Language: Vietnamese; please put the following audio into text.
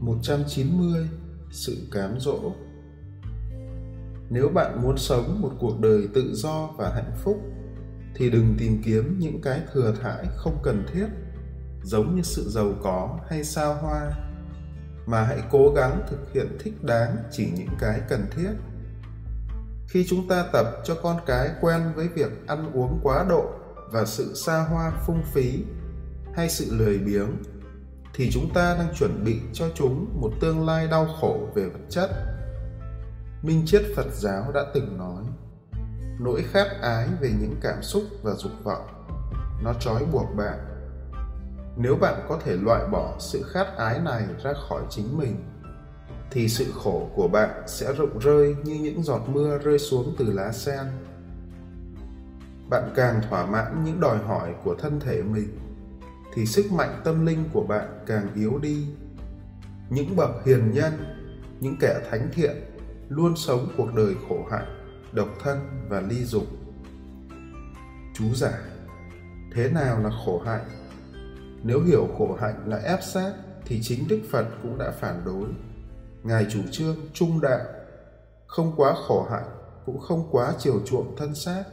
190 Sự cám dỗ. Nếu bạn muốn sống một cuộc đời tự do và hạnh phúc, thì đừng tìm kiếm những cái thừa thãi không cần thiết, giống như sự giàu có hay xa hoa, mà hãy cố gắng thực hiện thích đáng chỉ những cái cần thiết. Khi chúng ta tập cho con cái quen với việc ăn uống quá độ và sự xa hoa phung phí hay sự lười biếng thì chúng ta đang chuẩn bị cho chúng một tương lai đau khổ về vật chất. Minh triết phật giáo đã từng nói, nỗi khát ái về những cảm xúc và dục vọng, nó trói buộc bạn. Nếu bạn có thể loại bỏ sự khát ái này ra khỏi chính mình, thì sự khổ của bạn sẽ rụng rơi như những giọt mưa rơi xuống từ lá sen. Bạn càng thỏa mãn những đòi hỏi của thân thể mình thì sức mạnh tâm linh của bạn càng yếu đi. Những bậc hiền nhân, những kẻ thánh thiện luôn sống cuộc đời khổ hạnh độc thân và ly dục. Chú giải thế nào là khổ hạnh? Nếu hiểu khổ hạnh là ép sát thì chính đức phật cũng đã phản đối. Ngài chủ trương trung đạo, không quá khổ hạnh, cũng không quá chiều chuộng thân xác.